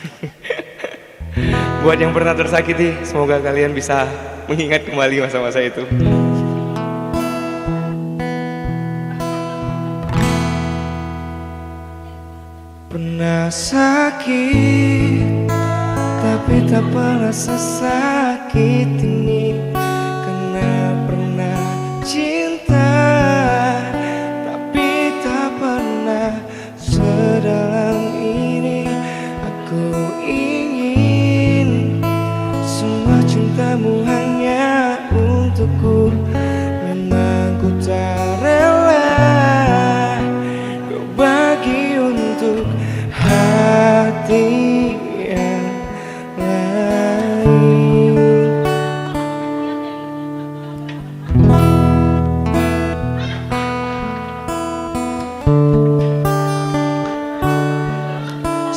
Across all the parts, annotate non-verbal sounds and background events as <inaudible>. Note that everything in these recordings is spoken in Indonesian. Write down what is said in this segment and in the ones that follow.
<laughs> Buat yang pernah tersakiti, semoga kalian bisa mengingat kembali masa-masa itu. Pernah sakit, tapi tak pernah sesakit ini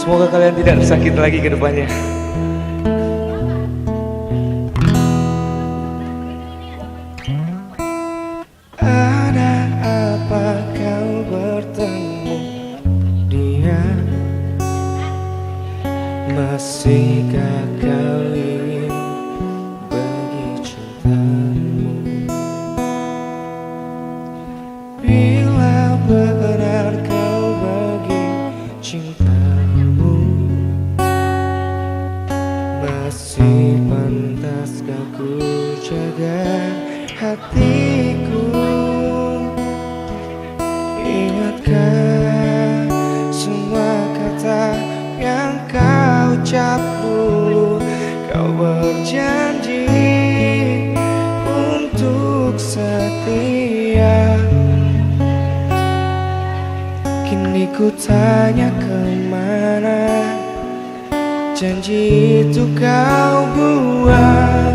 Semoga kalian tidak tersakit lagi ke depannya. Ada apa kau bertemu dia Masihkah kau ku jaga hatiku. Ingatkah semua kata yang kau ucap Kau berjanji untuk setia. Kini ku tanya ke mana? Janji itu kau buat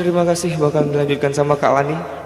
terima kasih. Bakal dilanjutkan sama Kak Lani